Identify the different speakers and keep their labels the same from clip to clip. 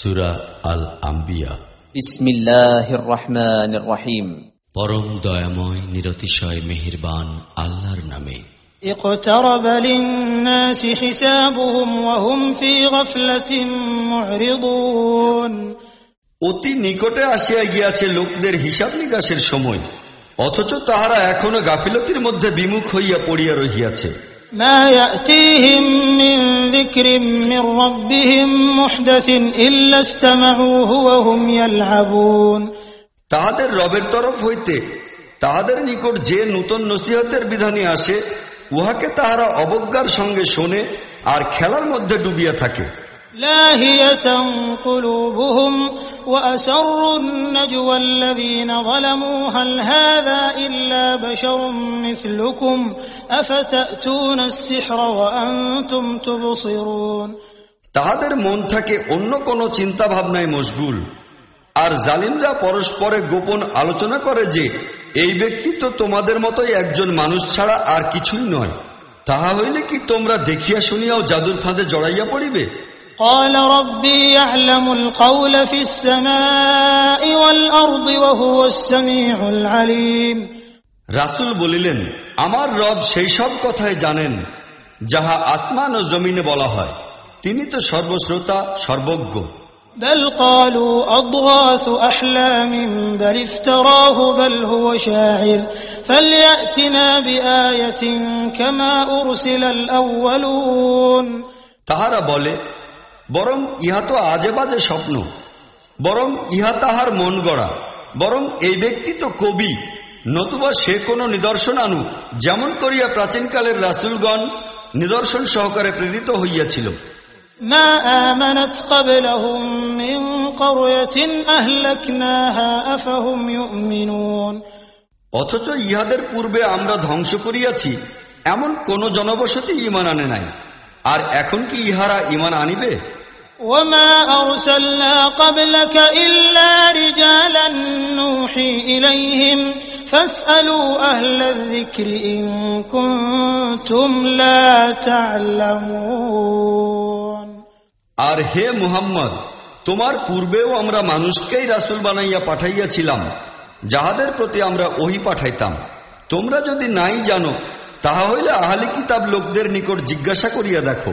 Speaker 1: সুরা আল আম্বিয়া
Speaker 2: বিসমিল্লাহির রহমানির রহিম
Speaker 1: পরম দয়াময় নিরতিশয় মেহেরবান আল্লাহর নামে
Speaker 3: اقترب للناس حسابهم وهم في غفلة معرضون
Speaker 4: অতি নিকটে আসিয়া গিয়াছে লোকদের হিসাব নিকাশের সময় অথচ তাহারা এখনো গাফিলতির মধ্যে বিমুখ হইয়া পড়িয়া রহিয়াছে
Speaker 3: ما يأتيهم من ذكر من ربهم محدث إلا استمعوه وهم يلعبون
Speaker 4: তাহাদের রবের তরফ হইতে তাহাদের নিকট যে নূতন নসিহতের বিধানে আসে উহাকে তাহারা অবজ্ঞার সঙ্গে শোনে আর খেলার মধ্যে ডুবিয়া থাকে
Speaker 3: لاهية قلوبهم وأسروا النجوى الذين ظلموا هل هذا إلا بشر مثلكم أفتأتون السحر وأنتم تبصرون
Speaker 4: তাহাদের মন থাকে অন্য কোনো চিন্তা ভাবনায় মশগুল আর জালিমরা পরস্পরে গোপন আলোচনা করে যে এই ব্যক্তি তো তোমাদের মতোই একজন মানুষ ছাড়া আর কিছুই নয় তাহা হইলে কি তোমরা দেখিয়া শুনিয়াও জাদুর ফাঁদে জড়াইয়া পড়িবে
Speaker 3: قال ربي يعلم القول في السماء والأرض وهو السميع العليم
Speaker 4: রাসুল বলিলেন আমার রব সেই সব কথাই জানেন যাহা আসমান ও জমিনে বলা হয় তিনি তো সর্বশ্রোতা সর্বজ্ঞ
Speaker 3: بل قالوا أضغاث أحلام بل افتراه بل هو شاعر فليأتنا بآية كما أرسل الأولون
Speaker 4: তাহারা বলে বরং ইহা তো আজে বাজে স্বপ্ন বরং ইহা তাহার মন গড়া বরং এই ব্যক্তি তো কবি নতুবা সে কোনো নিদর্শন আনুক যেমন করিয়া প্রাচীনকালের রাসুলগণ নিদর্শন সহকারে প্রেরিত হইয়াছিল
Speaker 3: ما آمنت قبلهم من قرية أهلكناها أفهم يؤمنون
Speaker 4: অথচ ইহাদের পূর্বে আমরা ধ্বংস করিয়াছি এমন কোন জনবসতি ইমান আনে নাই আর এখন কি ইহারা ইমান আনিবে
Speaker 3: وما أرسلنا قبلك إلا رجالا نوحي إليهم فاسألوا أهل الذكر إن كنتم لا تعلمون
Speaker 4: আর হে মুহাম্মদ তোমার পূর্বেও আমরা মানুষকেই রাসুল বানাইয়া পাঠাইয়াছিলাম যাহাদের প্রতি আমরা ওহি পাঠাইতাম তোমরা যদি নাই জানো তাহা হইলে আহলি কিতাব লোকদের নিকট জিজ্ঞাসা করিয়া দেখো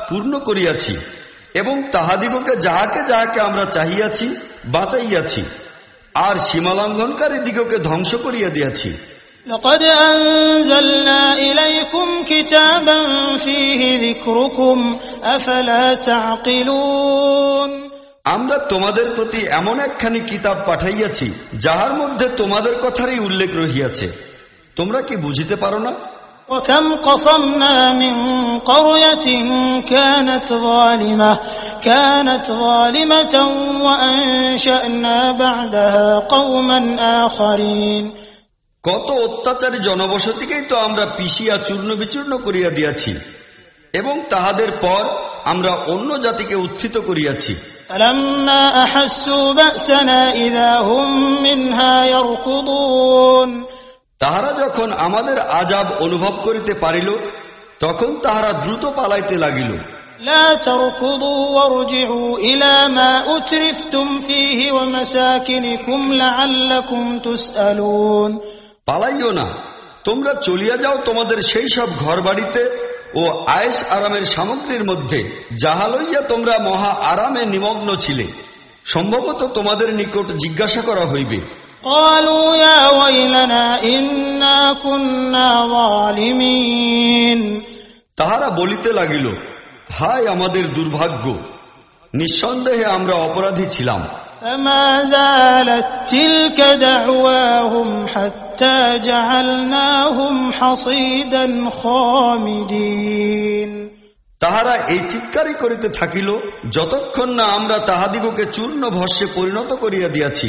Speaker 4: পূর্ণ করিয়াছি এবং তাহাদিগকে যাহাকে যাহাকে আমরা চাহিয়াছি বাঁচাইয়াছি আর সীমালঙ্ঘনকারী দিগকে ধ্বংস করিয়া দিয়াছি
Speaker 3: لقد أنزلنا إليكم كتابا فيه ذكركم أفلا تعقلون
Speaker 4: আমরা তোমাদের প্রতি এমন একখানি কিতাব পাঠাইয়াছি যাহার মধ্যে তোমাদের কথারই উল্লেখ রহিয়াছে তোমরা কি বুঝিতে পারো না
Speaker 3: وكم قصمنا من قرية كانت ظالمة كانت ظالمة وأنشأنا بعدها قوما آخرين
Speaker 4: কত অত্যাচারী জনবসতিকেই তো আমরা পিষিয়া চূর্ণ বিচূর্ণ করিয়া দিয়াছি এবং তাহাদের পর আমরা অন্য জাতিকে উত্থিত করিয়াছি
Speaker 3: فلما أحسوا بأسنا إذا هم منها يركضون
Speaker 4: তাহারা যখন আমাদের আজাব অনুভব করিতে পারিল তখন তাহারা দ্রুত পালাইতে লাগিল। পালাইও না তোমরা চলিয়া যাও তোমাদের সেই সব ঘর বাড়িতে ও আয়েস আরামের সামগ্রীর মধ্যে যাহা লইয়া তোমরা মহা আরামে নিমগ্ন ছিলে। সম্ভবত তোমাদের নিকট জিজ্ঞাসা করা হইবে।
Speaker 3: قالوا يا ويلنا إنا كنا ظالمين
Speaker 4: তাহারা বলিতে লাগিল হায় আমাদের দুর্ভাগ্য নিঃসন্দেহে আমরা অপরাধী ছিলাম
Speaker 3: فما زالت تلك دعواهم حتى جعلناهم حصيدا خامدين
Speaker 4: তাহারা এই চিৎকারই করিতে থাকিল যতক্ষণ না আমরা তাহাদিগকে চূর্ণ ভস্যে পরিণত করিয়া দিয়াছি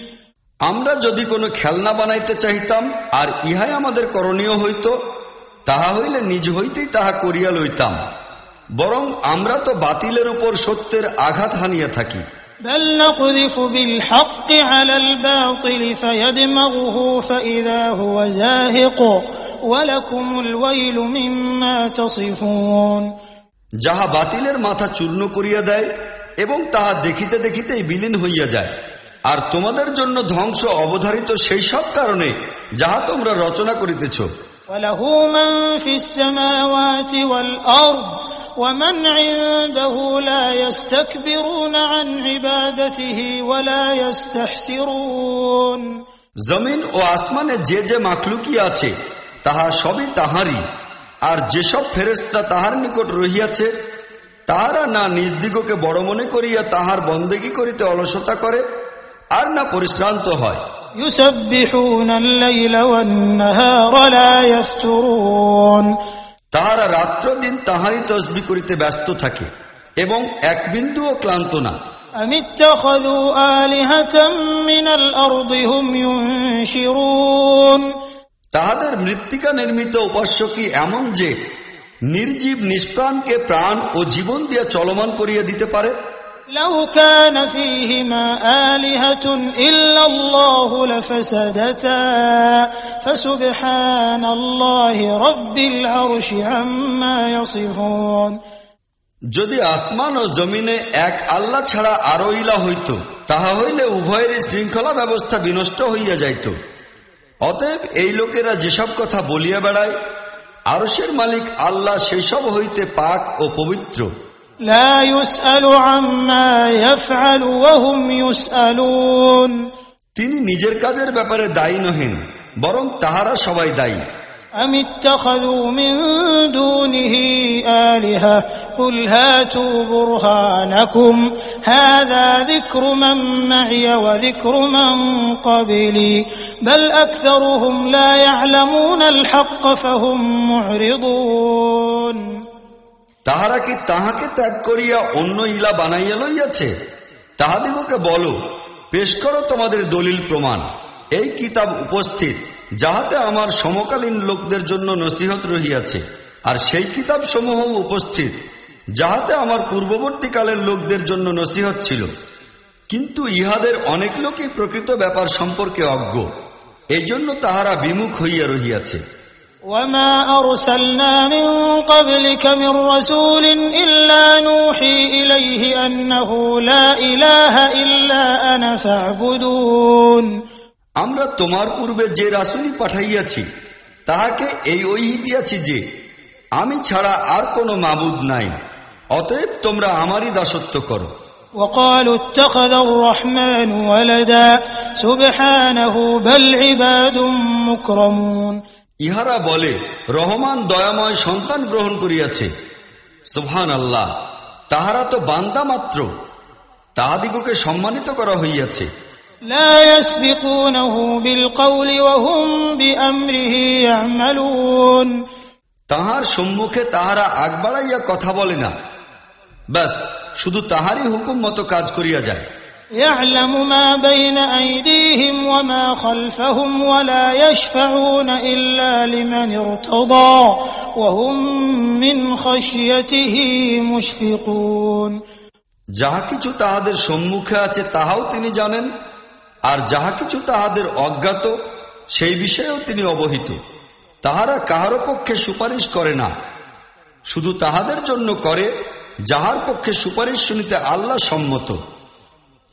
Speaker 4: আমরা যদি কোনো খেলনা বানাইতে চাহিতাম আর ইহাই আমাদের করণীয় হইত তাহা হইলে নিজ হইতেই তাহা করিয়া লইতাম। বরং আমরা তো বাতিলের উপর সত্যের আঘাত হানিয়া থাকি। যাহা বাতিলের মাথা চূর্ণ করিয়া দেয় এবং তাহা দেখিতে দেখিতেই বিলীন হইয়া যায়। আর তোমাদের জন্য ধ্বংস অবধারিত সেই সব কারণে যাহা তোমরা রচনা করিতেছ। জমিন ও আসমানে যে যে মাকলুকি আছে তাহা সবই তাহারই। আর যেসব ফেরেস্তা তাহার নিকট রহিয়াছে তাহারা না নিজদিগকে বড় মনে করিয়া তাহার বন্দেগী করিতে অলসতা করে আর না পরিশ্রান্ত হয়। তাহারা রাত্র দিন তাহাই তসবি করিতে ব্যস্ত থাকে এবং এক বিন্দুও ক্লান্ত না। তাহাদের মৃত্তিকা নির্মিত উপাস্য কি এমন যে নির্জীব নিষ্প্রাণকে প্রাণ ও জীবন দিয়ে চলমান করিয়া দিতে পারে?
Speaker 3: لو كان فيهما آلهة إلا الله لفسدتا فسبحان الله رب العرش عما يصفون
Speaker 4: যদি আসমান ও জমিনে এক আল্লাহ ছাড়া আরো ইলা হইত তাহা হইলে উভয়েরই শৃঙ্খলা ব্যবস্থা বিনষ্ট হইয়া যাইত অতএব এই লোকেরা যেসব কথা বলিয়া বেড়ায় আরসের মালিক আল্লাহ সেসব হইতে পাক ও পবিত্র
Speaker 3: لا يسأل عما يفعل وهم يسألون
Speaker 4: তিনি নিজের কাজের ব্যাপারে দায়ী নহেন বরং তাহারা সবাই দায়ী
Speaker 3: أم اتخذوا من دونه آلهة قل هاتوا برهانكم هذا ذكر من معي وذكر من قبلي بل أكثرهم لا يعلمون الحق فهم معرضون
Speaker 4: তাহারা কি তাহাকে ত্যাগ করিয়া অন্য ইলা বানাইয়া লইয়াছে? তাহাদিগকে বলো, পেশ করো তোমাদের দলিল প্রমাণ। এই কিতাব উপস্থিত, যাহাতে আমার সমকালীন লোকদের জন্য নসিহত রহিয়াছে। আর সেই কিতাব সমূহ উপস্থিত, যাহাতে আমার পূর্ববর্তীকালের লোকদের জন্য নসিহত ছিল। কিন্তু ইহাদের অনেক লোকই প্রকৃত ব্যাপার সম্পর্কে অজ্ঞ। এই তাহারা বিমুখ হইয়া রহিয়াছে।
Speaker 3: وما أرسلنا من قبلك من رسول إلا نوحي إليه أنه لا إله إلا أنا فاعبدون
Speaker 4: আমরা তোমার পূর্বে যে রাসুলি পাঠাইয়াছি তাহাকে এই ঐহি দিয়াছি যে আমি ছাড়া আর কোনো মাবুদ নাই অতএব তোমরা আমারই দাসত্ব করো
Speaker 3: وقالوا اتخذ الرحمن ولدا سبحانه بل عباد مكرمون
Speaker 4: ইহারা বলে রহমান দয়াময় সন্তান গ্রহণ করিয়াছে। সুহান আল্লাহ তাহারা তো বান্দা মাত্র। তাহাদিগকে সম্মানিত করা হইয়াছে। তাহার সম্মুখে তাহারা আগ বাড়াইয়া কথা বলে না। ব্যাস শুধু তাহারই হুকুম মতো কাজ করিয়া যায়।
Speaker 3: يعلم ما بين أيديهم وما خلفهم ولا يشفعون إلا لمن ارتضى وهم من خشيته مشفقون
Speaker 4: যাহা কিছু তাহাদের সম্মুখে আছে তাহাও তিনি জানেন আর যাহা কিছু তাহাদের অজ্ঞাত সেই বিষয়েও তিনি অবহিত তাহারা কাহারও পক্ষে সুপারিশ করে না শুধু তাহাদের জন্য করে যাহার পক্ষে সুপারিশ শুনিতে আল্লাহ সম্মত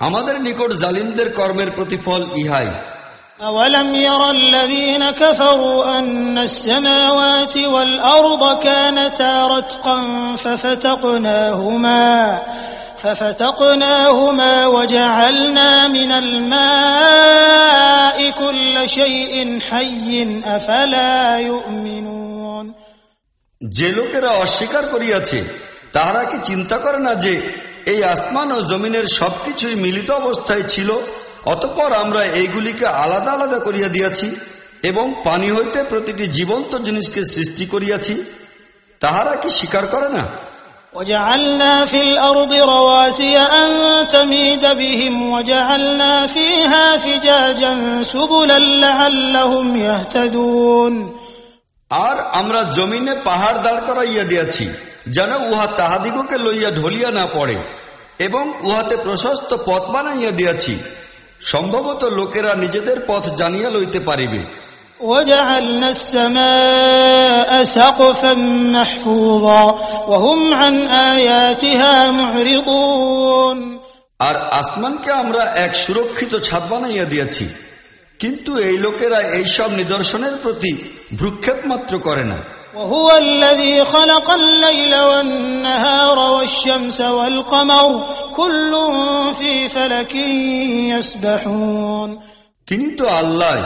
Speaker 4: আমাদের নিকট জালিমদের কর্মের প্রতিফল ইহাই
Speaker 3: أولم ير الذين كفروا أن السماوات والأرض كانتا رتقا ففتقناهما ففتقناهما وجعلنا من الماء كل شيء حي أفلا يؤمنون
Speaker 4: যে লোকেরা অস্বীকার করিয়াছে তাহারা কি চিন্তা করে না যে এই আসমান ও জমিনের সবকিছুই মিলিত অবস্থায় ছিল অতঃপর আমরা এইগুলিকে আলাদা আলাদা করিয়া দিয়াছি এবং পানি হইতে প্রতিটি জীবন্ত জিনিসকে সৃষ্টি করিয়াছি তাহারা কি স্বীকার করে না
Speaker 3: وجعلنا في الأرض رواسي أن تميد بهم وجعلنا فيها فجاجا سبلا لعلهم يهتدون
Speaker 4: আর আমরা জমিনে পাহাড় দাঁড় করাইয়া দিয়াছি যেন উহা তাহাদিগকে লইয়া ঢলিয়া না পড়ে এবং উহাতে প্রশস্ত পথ বানাইয়া দিয়াছি সম্ভবত লোকেরা নিজেদের পথ জানিয়া লইতে পারিবে
Speaker 3: وجعلنا السماء سقفا محفوظا وهم عن آياتها معرضون
Speaker 4: আর আসমানকে আমরা এক সুরক্ষিত ছাদ বানাইয়া দিয়াছি কিন্তু এই লোকেরা এইসব নিদর্শনের প্রতি ভ্রুক্ষেপ মাত্র করে না
Speaker 3: وهو الذي خلق الليل والنهار والشمس والقمر كل في فلك يسبحون
Speaker 4: তিনি তো আল্লাহ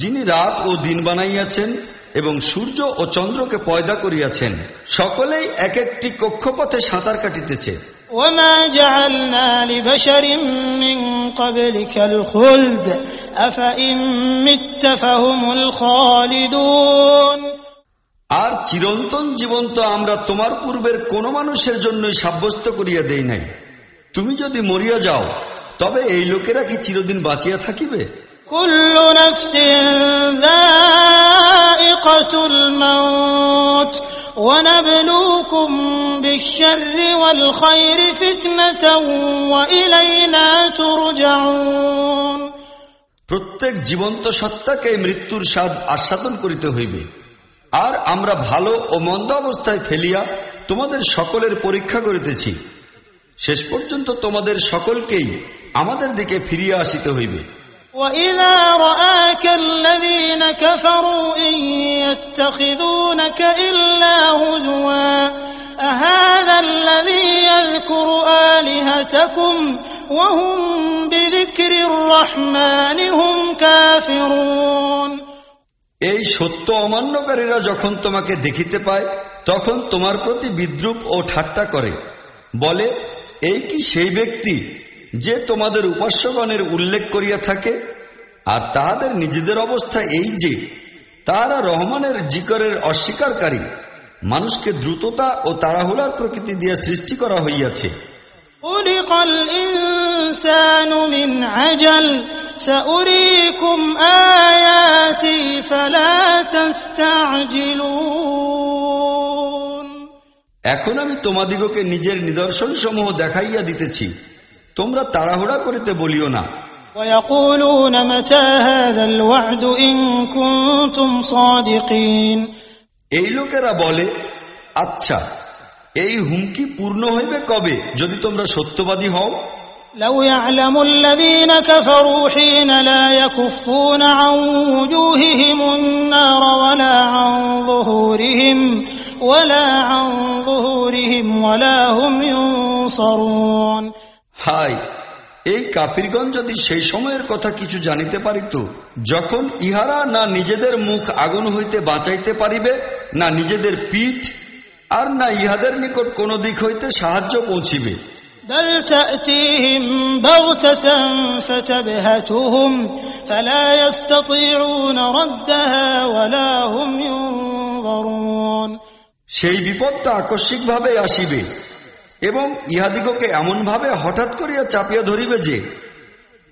Speaker 4: যিনি রাত ও দিন বানাইয়াছেন এবং সূর্য ও চন্দ্রকে পয়দা করিয়াছেন সকলেই এক একটি কক্ষপথে সাঁতার কাটিতেছে
Speaker 3: وما
Speaker 4: আর চিরন্তন জীবন্ত আমরা তোমার পূর্বের কোন মানুষের জন্যই সাব্যস্ত করিয়া দেই নাই তুমি যদি মরিয়া যাও তবে এই লোকেরা কি চিরদিন বাঁচিয়া থাকিবে
Speaker 3: كل نفس ذائقة الموت ونبلوكم بالشر والخير فتنة وإلينا ترجعون
Speaker 4: প্রত্যেক জীবন্ত সত্তাকে মৃত্যুর স্বাদ আস্বাদন করিতে হইবে আর আমরা ভালো ও মন্দ অবস্থায় ফেলিয়া তোমাদের সকলের পরীক্ষা করিতেছি শেষ পর্যন্ত তোমাদের সকলকেই আমাদের দিকে ফিরিয়া আসিতে হইবে
Speaker 3: وإذا رآك الذين كفروا إن يتخذونك إلا هزوا أهذا الذي يذكر آلهتكم وهم بذكر الرحمن هم كافرون
Speaker 4: এই সত্য অমান্যকারীরা যখন তোমাকে দেখিতে পায়, তখন তোমার প্রতি বিদ্রুপ ও ঠাট্টা করে। বলে, এই কি সেই ব্যক্তি যে তোমাদের উপাস্যগণের উল্লেখ করিয়া থাকে? আর তাহাদের নিজেদের অবস্থা এই যে, তাহারা রহমানের জিকরের অস্বীকারী মানুষকে দ্রুততা ও তাড়াহুড়ার প্রকৃতি দিয়া সৃষ্টি করা হইয়াছে।
Speaker 3: خلق الإنسان من عجل سأريكم آياتي فلا تستعجلون
Speaker 4: এখন আমি তোমাদিগকে নিজের নিদর্শন সমূহ দেখাইয়া দিতেছি তোমরা তাড়াহুড়া করিতে বলিও না
Speaker 3: ويقولون متى هذا الوعد إن كنتم صادقين
Speaker 4: এই লোকেরা বলে আচ্ছা এই হুমকি পূর্ণ হইবে কবে যদি তোমরা সত্যবাদী হও
Speaker 3: لو يعلم الذين كفروا حين لا يكفون عن وجوههم النار ولا عن ظهورهم ولا عن ظهورهم ولا هم ينصرون
Speaker 4: হাই এই কাফিরগণ যদি সেই সময়ের কথা কিছু জানিতে পারিত যখন ইহারা না নিজেদের মুখ আগুন হইতে বাঁচাইতে পারিবে না নিজেদের পিঠ আর না ইহাদের নিকট কোন দিক হইতে সাহায্য পৌঁছিবে
Speaker 3: بل تأتيهم بغتة فتبهتهم فلا يستطيعون ردها ولا هم ينظرون
Speaker 4: সেই বিপদটা আকস্মিকভাবে আসিবে এবং ইহাদিগকে এমনভাবে হঠাৎ করিয়া চাপিয়া ধরিবে যে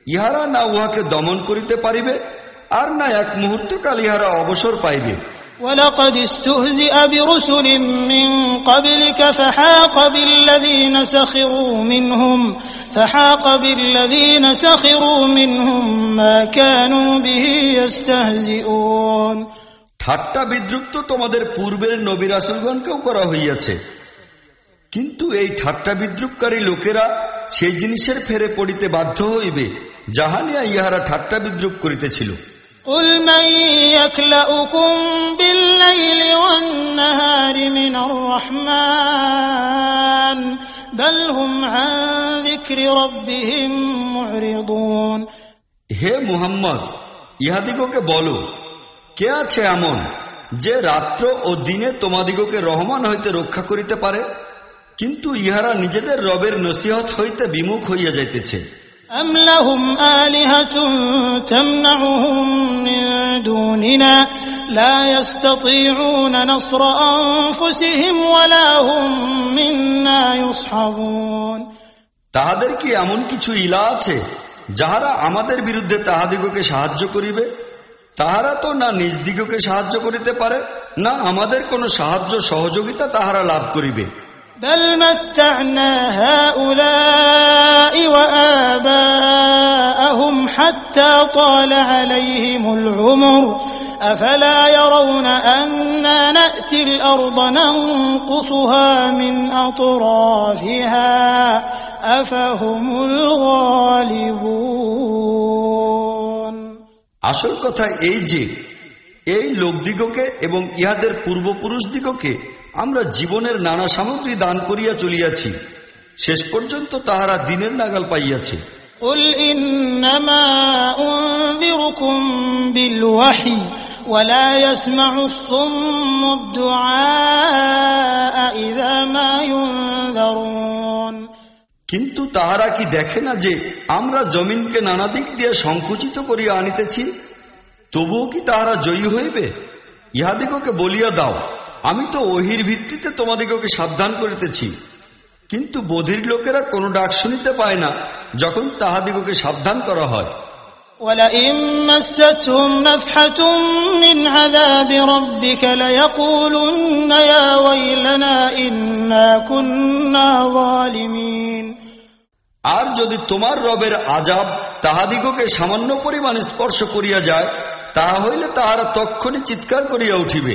Speaker 4: ইহারা না উহাকে দমন করিতে পারিবে আর না এক মুহূর্তকাল ইহারা অবসর পাইবে
Speaker 3: ولقد استهزئ برسل من قبلك فحاق بالذين سخروا منهم فحاق بالذين سخروا منهم ما كانوا به يستهزئون
Speaker 4: ঠাট্টা বিদ্রুপ তো তোমাদের পূর্বের নবী রাসুলগণকেও করা হইয়াছে কিন্তু এই ঠাট্টা বিদ্রুপকারী লোকেরা সেই জিনিসের ফেরে পড়িতে বাধ্য হইবে যাহানিয়া ইহারা ঠাট্টা বিদ্রুপ করিতেছিল
Speaker 3: قل من يكلؤكم بالليل والنهار من الرحمن بل هم عن ذكر ربهم معرضون
Speaker 4: হে মুহাম্মদ ইহাদিগকে বলো কে আছে এমন যে রাত্র ও দিনে তোমাদিগকে রহমান হইতে রক্ষা করিতে পারে কিন্তু ইহারা নিজেদের রবের নসিহত হইতে বিমুখ হইয়া যাইতেছে
Speaker 3: أم لهم آلهة تمنعهم من دوننا لا يستطيعون نصر أنفسهم ولا هم منا يصحبون
Speaker 4: তাহাদের কি এমন কিছু ইলা আছে যাহারা আমাদের বিরুদ্ধে তাহাদিগকে সাহায্য করিবে তাহারা তো না নিজ দিগকে সাহায্য করিতে পারে না আমাদের কোনো সাহায্য সহযোগিতা তাহারা লাভ করিবে
Speaker 3: بل متعنا هؤلاء وآباءهم حتى طال عليهم العمر أفلا يرون أنا نأتي الأرض ننقصها من أطرافها أفهم الغالبون
Speaker 4: আসল কথা এই যে এই লোকদিগকে এবং ইহাদের পূর্বপুরুষ দিগকে আমরা জীবনের নানা সামগ্রী দান করিয়া চলিয়াছি শেষ পর্যন্ত তাহারা দিনের নাগাল পাইয়াছে
Speaker 3: قل إنما أنذركم بالوحي ولا يسمع الصم الدعاء إذا ما ينذرون
Speaker 4: কিন্তু তাহারা কি দেখে না যে আমরা জমিনকে নানা দিক দিয়ে সংকুচিত করিয়া আনিতেছি তবুও কি তাহারা জয়ী হইবে ইহাদিগকে বলিয়া দাও আমি তো ওহির ভিত্তিতে তোমাদিগকে সাবধান করিতেছি কিন্তু বধির লোকেরা কোনো ডাক শুনিতে পায় না যখন তাহাদিগকে সাবধান করা হয়
Speaker 3: ولئن مستهم نفحة من عذاب ربك ليقولن يا ويلنا إنا كنا ظالمين
Speaker 4: আর যদি তোমার রবের আজাব তাহাদিগকে সামান্য পরিমাণ স্পর্শ করিয়া যায় তাহা হইলে তাহারা তক্ষণই চিৎকার করিয়া উঠিবে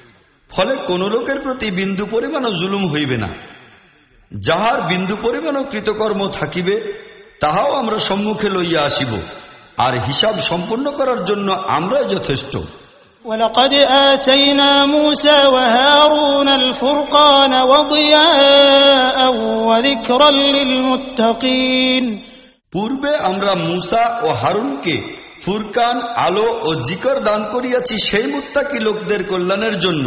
Speaker 4: ফলে কোন লোকের প্রতি বিন্দু পরিমাণও জুলুম হইবে না যাহার বিন্দু পরিমাণও কৃতকর্ম থাকিবে তাহাও আমরা সম্মুখে লইয়া আসিব আর হিসাব সম্পন্ন করার জন্য আমরাই যথেষ্ট
Speaker 3: ولقد آتينا موسى وهارون الفرقان وضياء وذكرا للمتقين
Speaker 4: পূর্বে আমরা মুসা ও হারুনকে ফুরকান আলো ও জিকর দান করিয়াছি সেই মুত্তাকি লোকদের কল্যাণের জন্য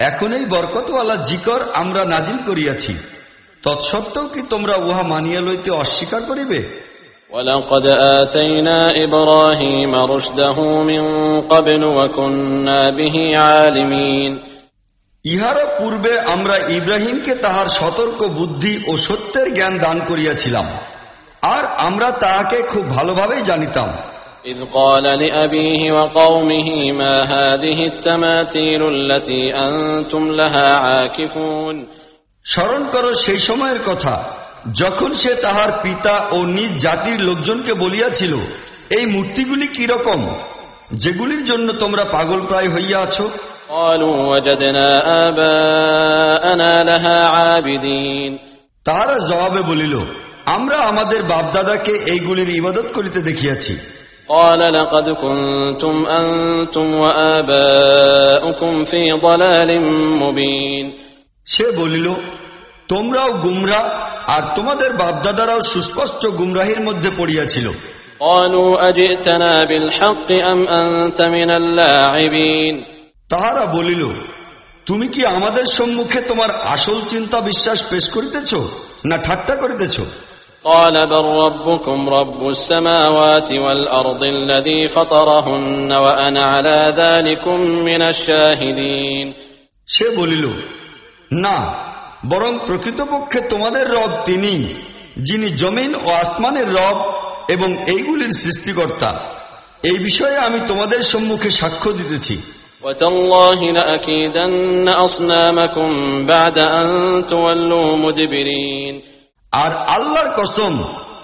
Speaker 4: এখন এই বরকতওয়ালা জিকর আমরা নাজিল করিয়াছি তৎসত্ত্বেও কি তোমরা উহা মানিয়া লইতে অস্বীকার করিবে
Speaker 5: ولقد آتينا إبراهيم رشده من قبل وكنا به عالمين
Speaker 4: ইহারও পূর্বে আমরা ইব্রাহিমকে তাহার সতর্ক বুদ্ধি ও সত্যের জ্ঞান দান করিয়াছিলাম আর আমরা তাহাকে খুব ভালোভাবেই জানিতাম
Speaker 5: إذ قال لأبيه وقومه ما هذه التماثيل التي أنتم لها عاكفون
Speaker 4: স্মরণ করো সেই সময়ের কথা যখন সে তাহার পিতা ও নিজ জাতির লোকজনকে বলিয়াছিল এই মূর্তিগুলি কি রকম যেগুলির জন্য তোমরা পাগল প্রায় হইয়া আছো
Speaker 5: قالوا وجدنا آباءنا لها عابدين
Speaker 4: তাহারা জবাবে বলিল আমরা আমাদের বাপদাদাকে এইগুলির ইবাদত করিতে দেখিয়াছি
Speaker 5: قال لقد كنتم أنتم وآباؤكم في ضلال مبين
Speaker 4: সে বলিল তোমরাও গুমরা আর তোমাদের বাপদাদারাও সুস্পষ্ট গুমরাহির মধ্যে পড়িয়াছিল
Speaker 5: قالوا أجئتنا بالحق أم أنت من اللاعبين
Speaker 4: তাহারা বলিল তুমি কি আমাদের সম্মুখে তোমার আসল চিন্তা বিশ্বাস পেশ করিতেছ না ঠাট্টা করিতেছ
Speaker 5: قال بل ربكم رب السماوات والأرض الذي فطرهن وأنا على ذلكم من الشاهدين
Speaker 4: সে বলিল না বরং প্রকৃতপক্ষে তোমাদের রব তিনি যিনি জমিন ও আসমানের রব এবং এইগুলির সৃষ্টিকর্তা এই বিষয়ে আমি তোমাদের সম্মুখে সাক্ষ্য দিতেছি
Speaker 5: وتالله
Speaker 4: আর আল্লাহর কসম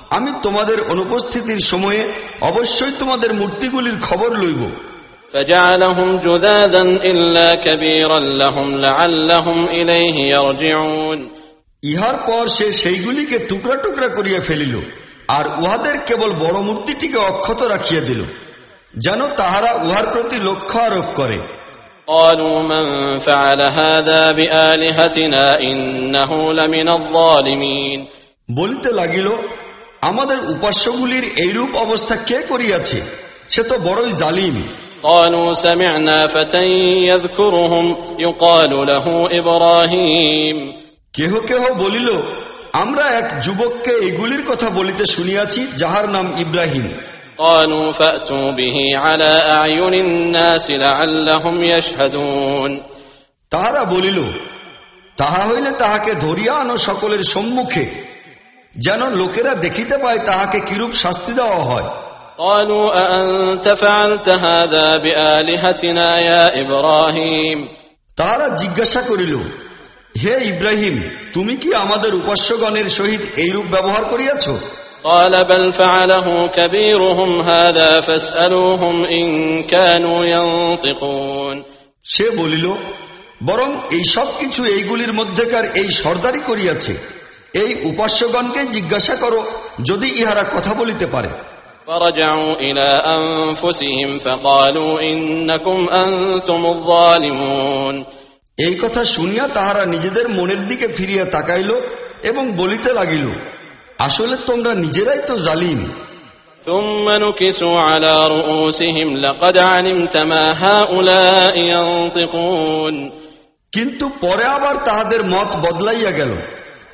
Speaker 4: আমি তোমাদের অনুপস্থিতির সময়ে অবশ্যই তোমাদের মূর্তিগুলির খবর লইব। ইহার পর সে সেইগুলিকে টুকরা টুকরা করিয়া ফেলিল আর উহাদের কেবল বড় মূর্তিটিকে অক্ষত রাখিয়া দিল যেন তাহারা উহার প্রতি লক্ষ্য আরোপ করে।
Speaker 5: قالوا من فعل هذا بآلهتنا إنه لمن الظالمين
Speaker 4: বলিতে লাগিল আমাদের উপাস্যগুলির এইরূপ অবস্থা কে করিয়াছে সে তো বড়ই জালিম
Speaker 5: قالوا سمعنا فتى يذكرهم يقال له إبراهيم
Speaker 4: কেহ কেহ বলিল আমরা এক যুবককে এগুলির কথা বলিতে শুনিয়াছি যাহার নাম ইব্রাহিম
Speaker 5: قالوا فأتوا به على أعين الناس لعلهم يشهدون
Speaker 4: তাহারা বলিল তাহা হইলে তাহাকে ধরিয়া আনো সকলের সম্মুখে যেন লোকেরা দেখিতে পায় তাহাকে কিরূপ শাস্তি দেওয়া হয়
Speaker 5: قالوا أأنت فعلت هذا بآلهتنا يا إبراهيم
Speaker 4: তাহারা জিজ্ঞাসা করিল হে ইব্রাহিম তুমি কি আমাদের উপাস্যগণের সহিত এইরূপ ব্যবহার করিয়াছ
Speaker 5: قال بل فعله كبيرهم هذا فاسألوهم إن كانوا ينطقون
Speaker 4: সে বলিল বরং এই সব কিছু এইগুলির মধ্যেকার এই সর্দারি করিয়াছে এই উপাস্যগণকে জিজ্ঞাসা করো যদি ইহারা কথা বলিতে পারে
Speaker 5: فرجعوا إلى أنفسهم فقالوا إنكم أنتم الظالمون
Speaker 4: এই কথা শুনিয়া তাহারা নিজেদের মনের দিকে ফিরিয়া তাকাইল এবং বলিতে লাগিল আসলে তোমরা নিজেরাই তো জালিম
Speaker 5: ثم نكسوا على رؤوسهم لقد علمت ما هؤلاء ينطقون
Speaker 4: কিন্তু পরে আবার তাহাদের মত বদলাইয়া গেল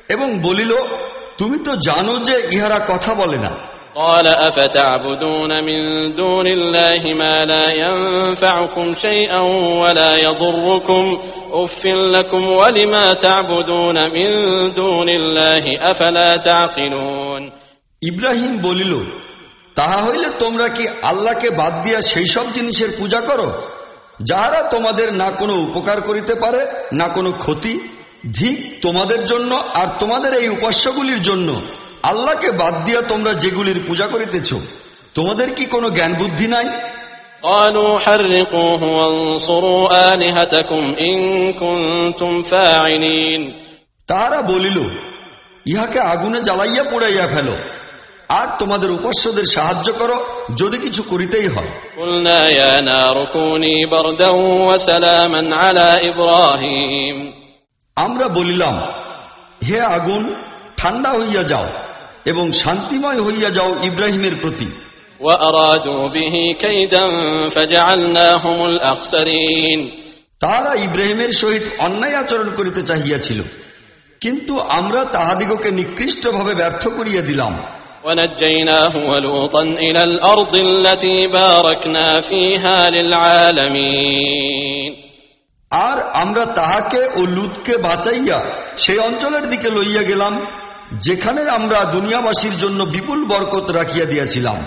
Speaker 4: এবং বলিল তুমি তো জানো যে ইহারা কথা বলে না
Speaker 5: قال أفتعبدون من دون الله ما لا ينفعكم شيئا ولا يضركم أف لكم ولما تعبدون من دون الله أفلا تعقلون
Speaker 4: ইব্রাহিম বলিল তাহা হইলে তোমরা কি আল্লাহকে বাদ দিয়া সেই সব জিনিসের পূজা করো যাহারা তোমাদের না কোনো উপকার করিতে পারে না কোনো ক্ষতি ধিক তোমাদের জন্য আর তোমাদের এই উপাস্যগুলির জন্য আল্লাহকে বাদ দিয়া তোমরা যেগুলির পূজা করিতেছ তোমাদের কি কোনো জ্ঞান বুদ্ধি নাই? তারা বলিল ইহাকে আগুনে জ্বালাইয়া পুড়াইয়া ফেল আর তোমাদের উপাস্যদের সাহায্য করো যদি কিছু করিতেই হয়। আমরা বলিলাম হে আগুন ঠান্ডা হইয়া যাও। এবং শান্তিময় হইয়া যাও ইব্রাহিমের প্রতি। তারা ইব্রাহিমের সহিত অন্যায় আচরণ করিতে চাহিয়াছিল। কিন্তু আমরা তাহাদিগকে নিকৃষ্টভাবে ব্যর্থ করিয়া দিলাম। আর আমরা তাহাকে ও লুতকে বাঁচাইয়া সেই অঞ্চলের দিকে লইয়া গেলাম। যেখানে আমরা দুনিয়াবাসীর জন্য বিপুল বরকত রাখিয়া দিয়াছিলাম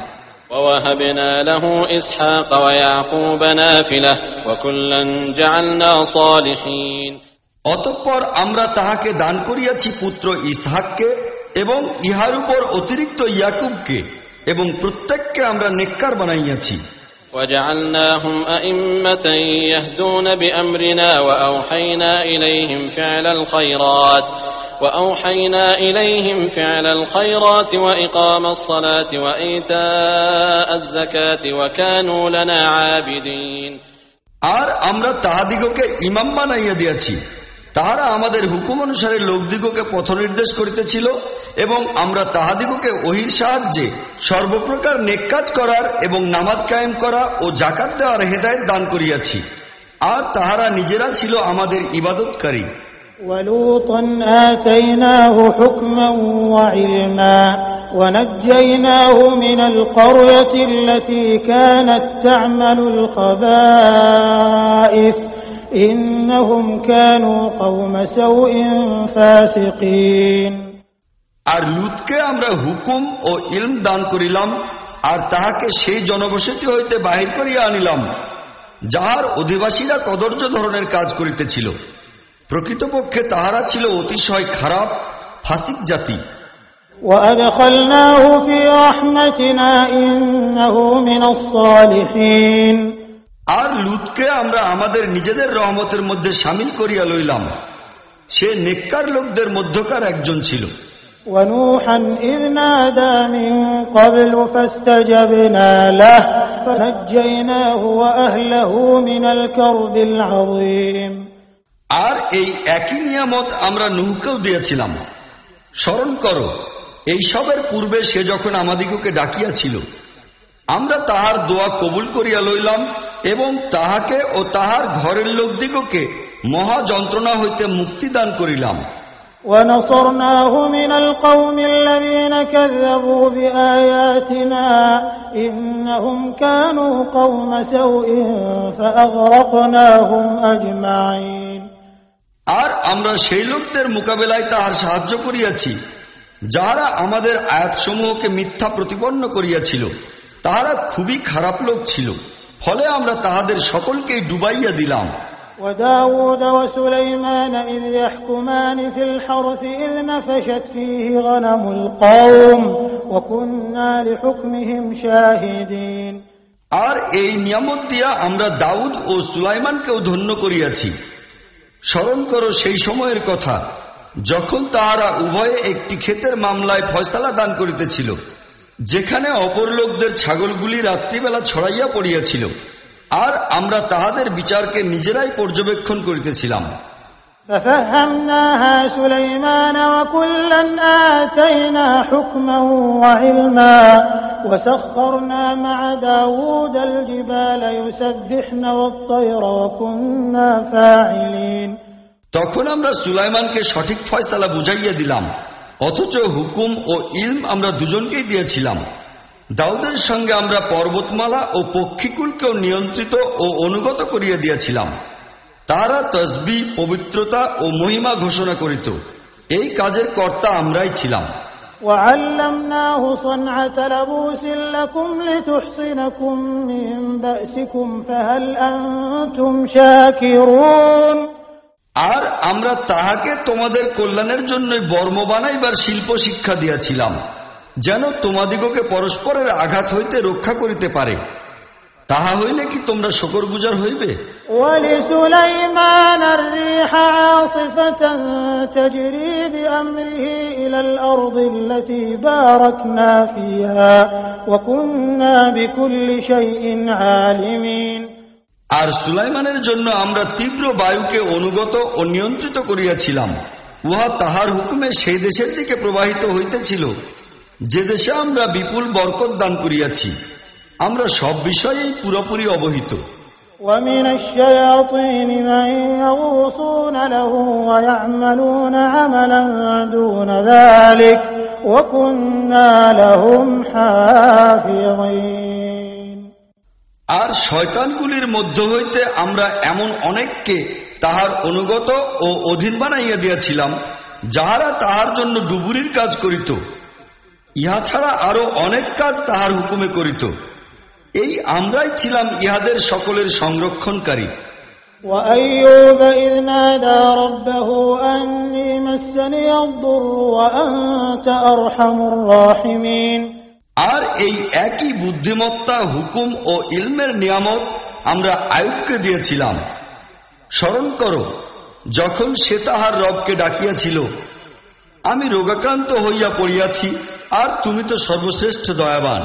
Speaker 5: ووهبنا له إسحاق ويعقوب نافلة وكلا جعلنا صالحين
Speaker 4: অতঃপর আমরা তাহাকে দান করিয়াছি পুত্র ইসহাককে এবং ইহার উপর অতিরিক্ত ইয়াকুবকে এবং প্রত্যেককে আমরা নেককার বানাইয়াছি
Speaker 5: وجعلناهم أئمة يهدون بأمرنا وأوحينا إليهم فعل الخيرات وأوحينا إليهم فعل الخيرات وإقام الصلاة وإيتاء الزكاة وكانوا لنا عابدين
Speaker 4: আর আমরা তাহাদিগকে ইমাম বানাইয়া দিয়াছি তাহারা আমাদের হুকুম অনুসারে লোকদিগকে পথ নির্দেশ করিতেছিল এবং আমরা তাহাদিগকে ওহির সাহায্যে সর্বপ্রকার নেক কাজ করার এবং নামাজ কায়েম করা ও জাকাত দেওয়ার হেদায়ত দান করিয়াছি আর তাহারা নিজেরা ছিল আমাদের ইবাদতকারী
Speaker 3: ولوطا آتيناه حكما وعلما ونجيناه من القرية التي كانت تعمل الخبائث إنهم كانوا قوم سوء فاسقين
Speaker 4: আর লুতকে আমরা হুকুম ও ইলম দান করিলাম আর তাহাকে সেই জনবসতি হইতে বাহির করিয়া আনিলাম যাহার অধিবাসীরা কদর্য ধরনের কাজ করিতেছিল প্রকৃতপক্ষে তাহারা ছিল অতিশয় খারাপ ফাসিক জাতি
Speaker 3: وأدخلناه في رحمتنا إنه من الصالحين
Speaker 4: আর লুতকে আমরা আমাদের নিজেদের রহমতের মধ্যে সামিল করিয়া লইলাম সে নেককার লোকদের মধ্যকার একজন ছিল
Speaker 3: ونوحا إذ نادى من قبل فاستجبنا له فنجيناه وأهله من الكرب العظيم
Speaker 4: আর এই একই নিয়ামত আমরা নুহকেও দিয়েছিলাম স্মরণ করো এই সবের পূর্বে সে যখন আমাদিগকে ডাকিয়াছিল আমরা তাহার দোয়া কবুল করিয়া লইলাম এবং তাহাকে ও তাহার ঘরের লোকদিগকে মহা যন্ত্রণা হইতে মুক্তি দান করিলাম
Speaker 3: ونصرناه من القوم الذين كذبوا بآياتنا إنهم كانوا قوم سوء فأغرقناهم أجمعين
Speaker 4: আর আমরা সেই লোকদের মোকাবেলায় তাহার সাহায্য করিয়াছি যাহারা আমাদের আয়াতসমূহকে মিথ্যা প্রতিপন্ন করিয়াছিল তাহারা খুবই খারাপ লোক ছিল ফলে আমরা তাহাদের সকলকেই ডুবাইয়া দিলাম
Speaker 3: وداود وسليمان إذ يحكمان في الحرث إذ نفشت فيه غنم القوم وكنا لحكمهم شاهدين
Speaker 4: আর এই নিয়ামত দিয়া আমরা দাউদ ও সুলাইমানকেও ধন্য করিয়াছি স্মরণ করো সেই সময়ের কথা, যখন তাহারা উভয়ে একটি ক্ষেতের মামলায় ফয়সালা দান করিতেছিল, যেখানে অপর লোকদের ছাগলগুলি রাত্রিবেলা ছড়াইয়া পড়িয়াছিল, আর আমরা তাহাদের বিচারকে নিজেরাই পর্যবেক্ষণ করিতেছিলাম।
Speaker 3: ففهمناها سليمان وكلا آتينا حكما وعلما وسخرنا مع داود الجبال يسبحن والطير وكنا فاعلين
Speaker 4: তখন আমরা সুলাইমানকে সঠিক ফয়সালা বুঝাইয়া দিলাম অথচ হুকুম ও ইলম আমরা দুজনকেই দিয়েছিলাম দাউদের সঙ্গে আমরা পর্বতমালা ও পক্ষীকুলকেও নিয়ন্ত্রিত ও অনুগত করিয়া দিয়েছিলাম তারা তসবি পবিত্রতা ও মহিমা ঘোষণা করিত। এই কাজের কর্তা আমরাই ছিলাম। আর আমরা তাহাকে তোমাদের কল্যাণের জন্য বর্ম বানাইবার শিল্প শিক্ষা দিয়াছিলাম যেন তোমাদিগকে পরস্পরের আঘাত হইতে রক্ষা করিতে পারে। তাহা হইলে কি তোমরা শকর গুজার হইবে?
Speaker 3: ولسليمان الريح عاصفة تجري بأمره إلى الأرض التي باركنا فيها وكنا بكل شيء عالمين
Speaker 4: আর সুলাইমানের জন্য আমরা তীব্র বায়ুকে অনুগত ও নিয়ন্ত্রিত করিয়াছিলাম উহা তাহার হুকুমে সেই দেশের দিকে প্রবাহিত হইতেছিল যে দেশে আমরা বিপুল বরকত দান করিয়াছি আমরা সব বিষয়েই পুরোপুরি অবহিত
Speaker 3: ومن الشياطين من يغوصون له ويعملون عملا دون ذلك وكنا لهم حافظين
Speaker 4: আর শয়তানগুলির মধ্য হইতে আমরা এমন অনেককে তাহার অনুগত ও অধীন বানাইয়া দিয়াছিলাম যাহারা তাহার জন্য ডুবুরির কাজ করিত ইহা ছাড়া আরো অনেক কাজ তাহার হুকুমে করিত এই আমরাই ছিলাম ইহাদের সকলের সংরক্ষণকারী
Speaker 3: وأيوب إذ نادى ربه أني مسني الضر وأنت أرحم الراحمين
Speaker 4: আর এই একই বুদ্ধিমত্তা হুকুম ও ইলমের নিয়ামত আমরা আয়ুবকে দিয়েছিলাম স্মরণ করো যখন সে তাহার রবকে ডাকিয়াছিল আমি রোগাক্রান্ত হইয়া পড়িয়াছি আর তুমি তো সর্বশ্রেষ্ঠ দয়াবান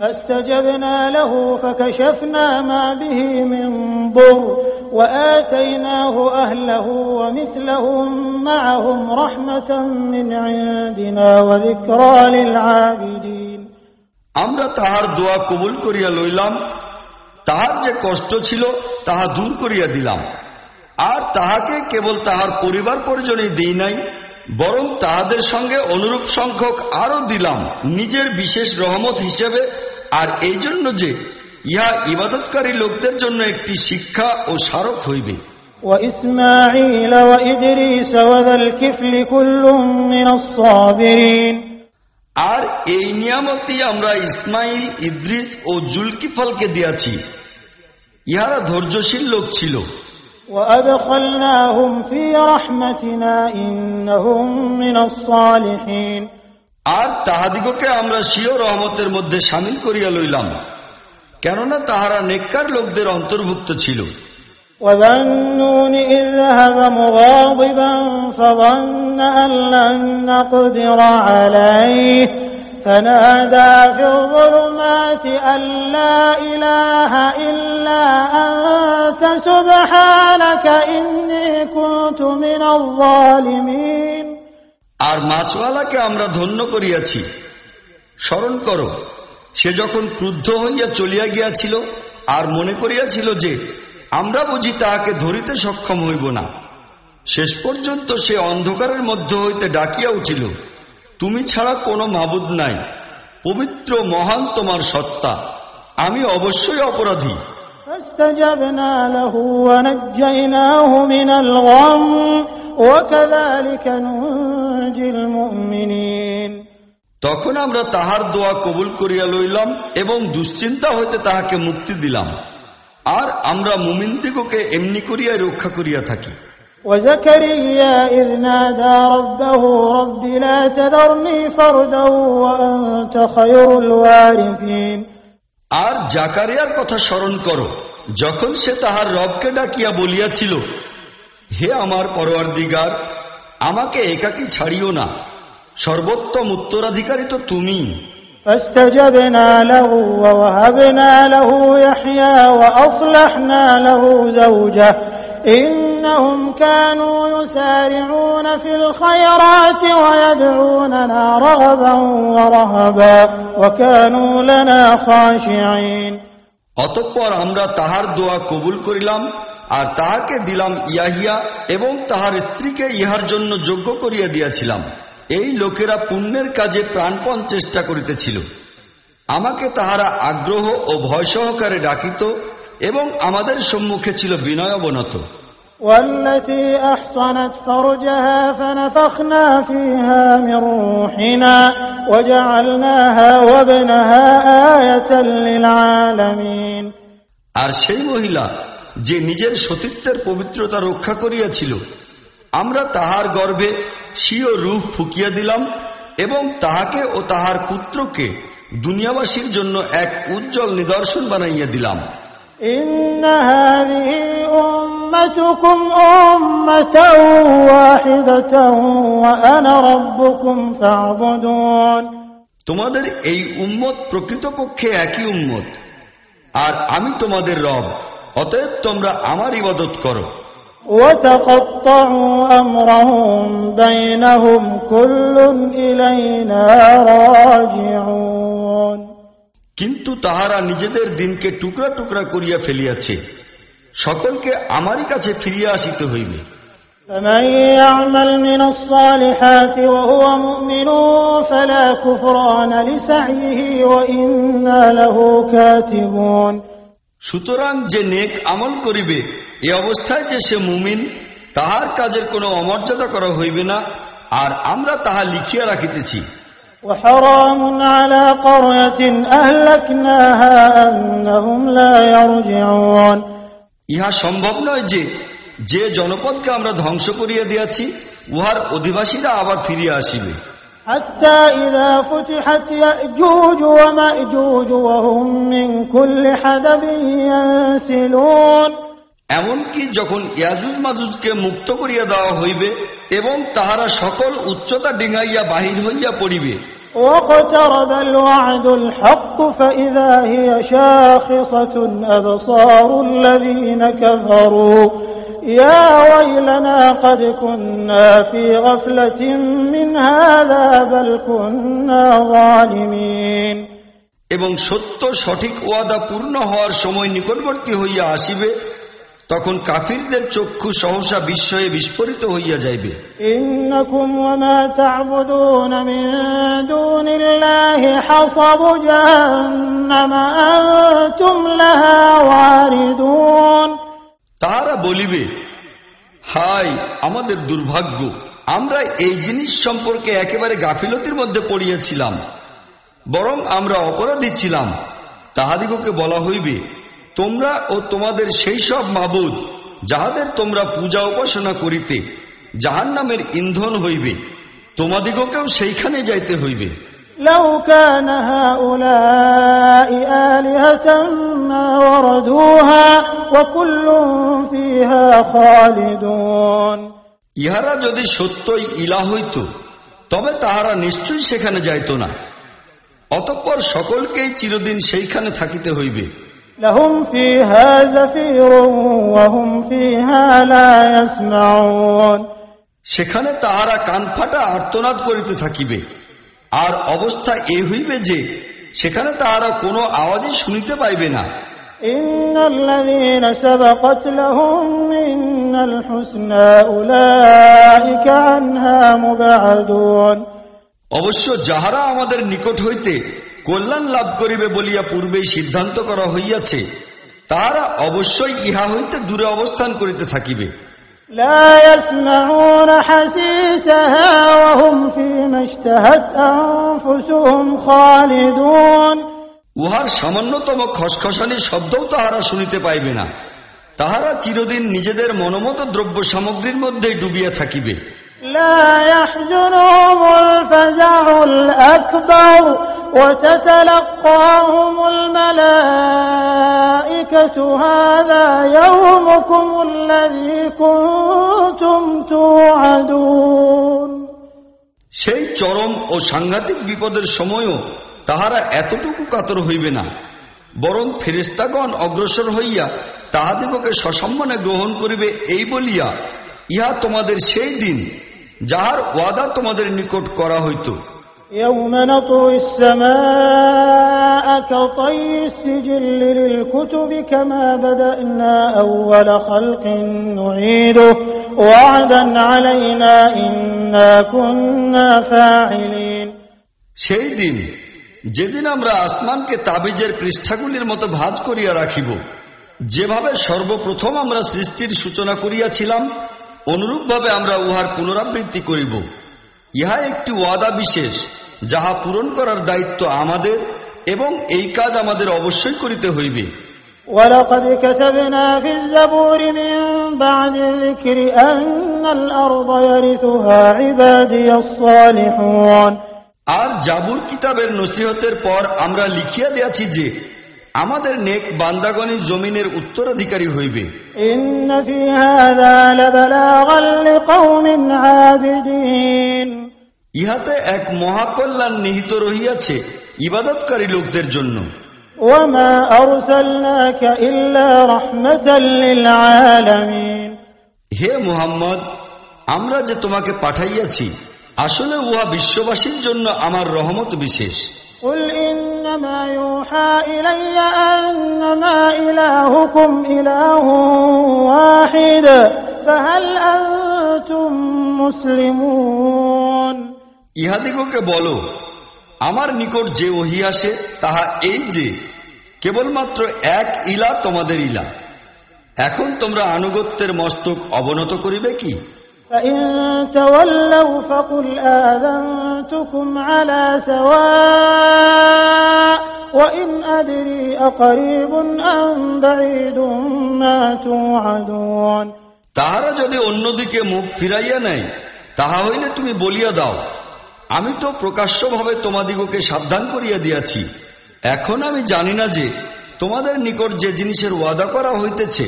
Speaker 3: فاستجبنا له فكشفنا ما به من ضر وآتيناه أهله ومثلهم معهم رحمة من عندنا وذكرى للعابدين
Speaker 4: আমরা তাহার দোয়া কবুল করিয়া লইলাম তাহার যে কষ্ট ছিল তাহা দূর করিয়া দিলাম আর তাহাকে কেবল তাহার পরিবার পরিজনই দিই নাই বরং তাহাদের সঙ্গে অনুরূপ সংখ্যক আরো দিলাম নিজের বিশেষ রহমত হিসেবে আর এই জন্য যে ইহা ইবাদতকারী লোকদের জন্য একটি শিক্ষা ও স্মারক হইবে
Speaker 3: وإسماعيل وإدريس وذا الكفل كل من الصابرين
Speaker 4: আর এই নিয়ামতি আমরা ইসমাইল ইদ্রিস ও জুলকিফলকে দিয়াছি ইহারা ধৈর্যশীল লোক ছিল
Speaker 3: وأدخلناهم في رحمتنا إنهم من الصالحين
Speaker 4: আর তাহাদিগকে আমরা স্বীয় রহমতের মধ্যে সামিল করিয়া লইলাম কেননা তাহারা নেককার লোকদের অন্তর্ভুক্ত ছিল
Speaker 3: وذا النون إذ ذهب مغاضبا فظن أن لن نقدر عليه فنادى في الظلمات أن لا إله إلا أنت سبحانك إني كنت من الظالمين
Speaker 4: আর মাছওয়ালাকে আমরা ধন্য করিয়াছি। স্মরণ করো, সে যখন ক্রুদ্ধ হইয়া চলিয়া গিয়াছিল আর মনে করিয়াছিল যে, আমরা বুঝি তাহাকে ধরিতে সক্ষম হইব না। শেষ পর্যন্ত সে অন্ধকারের মধ্য হইতে ডাকিয়া উঠিল, তুমি ছাড়া কোনো মাবুদ নাই, পবিত্র মহান তোমার সত্তা, আমি অবশ্যই অপরাধী।
Speaker 3: فاستجبنا له ونجيناه من الغم وكذلك ننجي المؤمنين
Speaker 4: তখন আমরা তাহার দোয়া কবুল করিয়া লইলাম এবং দুশ্চিন্তা হইতে তাহাকে মুক্তি দিলাম আর আমরা মুমিনদিগকে এমনি করিয়াই রক্ষা করিয়া থাকি
Speaker 3: وزكريا إذ نادى ربه رب لا تذرني فردا وأنت خير الوارثين
Speaker 4: আর জাকারিয়ার কথা স্মরণ করো যখন সে তাহার রবকে ডাকিয়া বলিয়াছিল হে আমার পরোয়ার দিগার আমাকে একাকি ছাড়িও না সর্বোত্তম উত্তরাধিকারী তো তুমি
Speaker 3: فاستجبنا له ووهبنا له يحيى وأصلحنا له زوجه إنهم كانوا يسارعون في الخيرات ويدعوننا رغبا ورهبا وكانوا لنا خاشعين
Speaker 4: অতঃপর আমরা তাহার দোয়া কবুল করিলাম, আর তাহাকে দিলাম ইয়াহিয়া এবং তাহার স্ত্রীকে ইহার জন্য যোগ্য করিয়া দিয়াছিলাম। এই লোকেরা পুণ্যের কাজে প্রাণপণ চেষ্টা করিতেছিল। আমাকে তাহারা আগ্রহ ও ভয় সহকারে ডাকিত এবং আমাদের সম্মুখে ছিল বিনয় অবনত।
Speaker 3: والتي أحصنت فرجها فنفخنا فيها من روحنا وجعلناها وابنها آية للعالمين
Speaker 4: আর সেই মহিলা যে নিজের সতীত্বের পবিত্রতা রক্ষা করিয়াছিল আমরা তাহার গর্ভে স্বীয় রূপ ফুকিয়া দিলাম এবং তাহাকে ও তাহার পুত্রকে দুনিয়াবাসীর জন্য এক উজ্জ্বল নিদর্শন বানাইয়া দিলাম
Speaker 3: إن هذه أمتكم أمة واحدة وأنا ربكم فاعبدون
Speaker 4: তোমাদের এই উম্মত প্রকৃতপক্ষে একই উম্মত আর আমি তোমাদের রব অতএব তোমরা আমার ইবাদত করো
Speaker 3: وتقطعوا أمرهم بينهم كل إلينا راجعون
Speaker 4: কিন্তু তাহারা নিজেদের দিনকে টুকরা টুকরা করিয়া ফেলিয়াছে সকলকে আমারই কাছে ফিরিয়া আসিতে হইবে
Speaker 3: فمن يعمل من الصالحات وهو مؤمن فلا كفران لسعيه وإنا له كاتبون
Speaker 4: সুতরাং যে নেক আমল করিবে এ অবস্থায় যে সে মুমিন তাহার কাজের কোনো অমর্যাদা করা হইবে না আর আমরা তাহা লিখিয়া রাখিতেছি
Speaker 3: وحرام على قرية أهلكناها أنهم لا يرجعون
Speaker 4: ইহা সম্ভব নয় যে যে জনপদকে আমরা ধ্বংস করিয়া দিয়াছি উহার অধিবাসীরা আবার ফিরিয়া আসিবে।
Speaker 3: حتى إذا
Speaker 4: এমনকি যখন ইয়াজুজ মাজুজকে মুক্ত করিয়া দেওয়া হইবে এবং তাহারা সকল উচ্চতা ডিঙাইয়া বাহির হইয়া পড়িবে
Speaker 3: واقترب الوعد الحق فإذا هي شاخصة أبصار الذين كفروا يا ويلنا قد كنا في غفلة من هذا بل كنا ظالمين
Speaker 4: এবং সত্য সঠিক ওয়াদা পূর্ণ হওয়ার সময় নিকটবর্তী হইয়া আসিবে তখন কাফিরদের চক্ষু সহসা বিস্ময়ে বিস্ফোরিত হইয়া যাইবে। তারা বলিবে হাই আমাদের দুর্ভাগ্য আমরা এই জিনিস সম্পর্কে একেবারে গাফিলতির মধ্যে পড়িয়াছিলাম বরং আমরা অপরাধী ছিলাম। তাহাদিগকে বলা হইবে তোমরা ও তোমাদের সেই সব মাবুদ যাহাদের তোমরা পূজা উপাসনা করিতে জাহান নামের ইন্ধন হইবে তোমাদিগকেও সেইখানে যাইতে হইবে
Speaker 3: لو كان هؤلاء آلهة ما وردوها وكل فيها خالدون
Speaker 4: ইহারা যদি সত্যই ইলা হইত তবে তাহারা নিশ্চয়ই সেখানে যাইত না অতঃপর সকলকেই চিরদিন সেইখানে থাকিতে হইবে
Speaker 3: لهم فيها زفير وهم فيها لا يسمعون
Speaker 4: সেখানে তাহারা কানফাটা আর্তনাদ করিতে থাকিবে আর অবস্থা এ হইবে যে সেখানে তাহারা কোনো আওয়াজই শুনিতে পাইবে না
Speaker 3: إن الذين سبقت لهم منا الحسنى أولئك عنها مبعدون
Speaker 4: অবশ্য যাহারা আমাদের নিকট হইতে কল্যাণ লাভ করিবে বলিয়া পূর্বেই সিদ্ধান্ত করা হইয়াছে তাহারা অবশ্যই ইহা হইতে দূরে অবস্থান করিতে থাকিবে
Speaker 3: لا يسمعون حسيسها وهم فيما اشتهت أنفسهم خالدون
Speaker 4: উহার সামান্যতম খসখসানির শব্দও তাহারা শুনিতে পাইবে না তাহারা চিরদিন নিজেদের মনোমত দ্রব্য সামগ্রীর মধ্যেই ডুবিয়া থাকিবে
Speaker 3: لا يحزنهم الفزع الأكبر وتتلقاهم الملائكة هذا يومكم الذي كنتم توعدون
Speaker 4: সেই চরম ও সাংঘাতিক বিপদের সময়ও তাহারা এতটুকু কাতর হইবে না বরং ফেরিস্তাগণ অগ্রসর হইয়া তাহাদিগকে সসম্মানে গ্রহণ করিবে এই বলিয়া ইহা তোমাদের সেই দিন যাহার ওয়াদা তোমাদের নিকট করা হইত
Speaker 3: يوم نطوي السماء كطي السجل للكتب كما بدأنا أول خلق نعيده وعدا علينا إنا كنا فاعلين
Speaker 4: সেই দিন যেদিন আমরা আসমানকে তাবিজের পৃষ্ঠাগুলির মতো ভাঁজ করিয়া রাখিব যেভাবে সর্বপ্রথম আমরা সৃষ্টির সূচনা করিয়াছিলাম অনুরূপভাবে আমরা উহার পুনরাবৃত্তি করিব ইহা একটি ওয়াদা বিশেষ যাহা পূরণ করার দায়িত্ব আমাদের এবং এই কাজ আমাদের অবশ্যই করিতে হইবে
Speaker 3: ولقد كتبنا في الزبور من بعد الذكر أن الأرض يرثها عبادي الصالحون
Speaker 4: আর জাবুর কিতাবের নসিহতের পর আমরা লিখিয়া দিয়াছি যে আমাদের নেক বান্দাগণী জমিনের উত্তরাধিকারী হইবে ইহাতে এক মহাকল্যাণ নিহিত রহিয়াছে ইবাদতকারী লোকদের জন্য। হে মোহাম্মদ আমরা যে তোমাকে পাঠাইয়াছি আসলে উহা বিশ্ববাসীর জন্য আমার রহমত বিশেষ।
Speaker 3: إنما يوحى إلي أنما إلهكم إله واحد فهل أنتم مسلمون
Speaker 4: ইহাদিগকে বলো আমার নিকট যে ওহি আসে তাহা এই যে কেবলমাত্র এক ইলা তোমাদের ইলা এখন তোমরা আনুগত্যের মস্তক অবনত করিবে কি
Speaker 3: فإن تولوا فقل آذنتكم على سواء وإن أدري أقريب أم بعيد ما توعدون
Speaker 4: তাহারা যদি অন্যদিকে মুখ ফিরাইয়া নেয় তাহা হইলে তুমি বলিয়া দাও আমি তো প্রকাশ্যভাবে তোমাদিগকে সাবধান করিয়া দিয়াছি এখন আমি জানি না যে তোমাদের নিকট যে জিনিসের ওয়াদা করা হইতেছে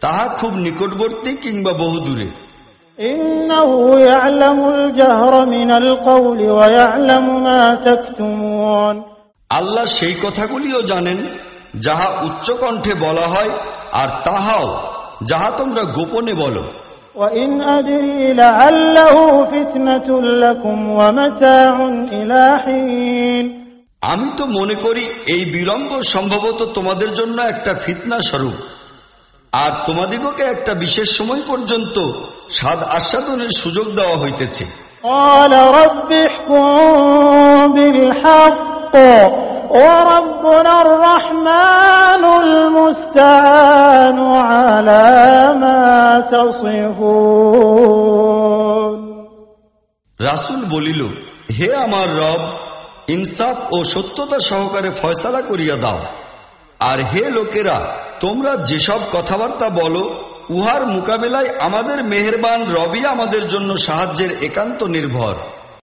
Speaker 4: তাহা খুব নিকটবর্তী কিংবা বহুদূরে
Speaker 3: إنه
Speaker 4: আল্লাহ সেই কথাগুলিও জানেন যাহা উচ্চকণ্ঠে বলা হয় আর তাহাও যাহা তোমরা গোপনে বলো। আমি তো মনে করি এই বিলম্ব সম্ভবত তোমাদের জন্য একটা ফিতনা স্বরূপ। আর তোমাদিগকে একটা বিশেষ সময় পর্যন্ত সাদ আস্বাদনের সুযোগ দেওয়া হইতেছে। রাসুল বলিল হে আমার রব ইনসাফ ও সত্যতা সহকারে ফয়সালা করিয়া দাও। আর হে লোকেরা তোমরা যেসব কথাবার্তা বলো উহার মোকাবেলায় আমাদের মেহেরবান রবি আমাদের জন্য সাহায্যের একান্ত নির্ভর।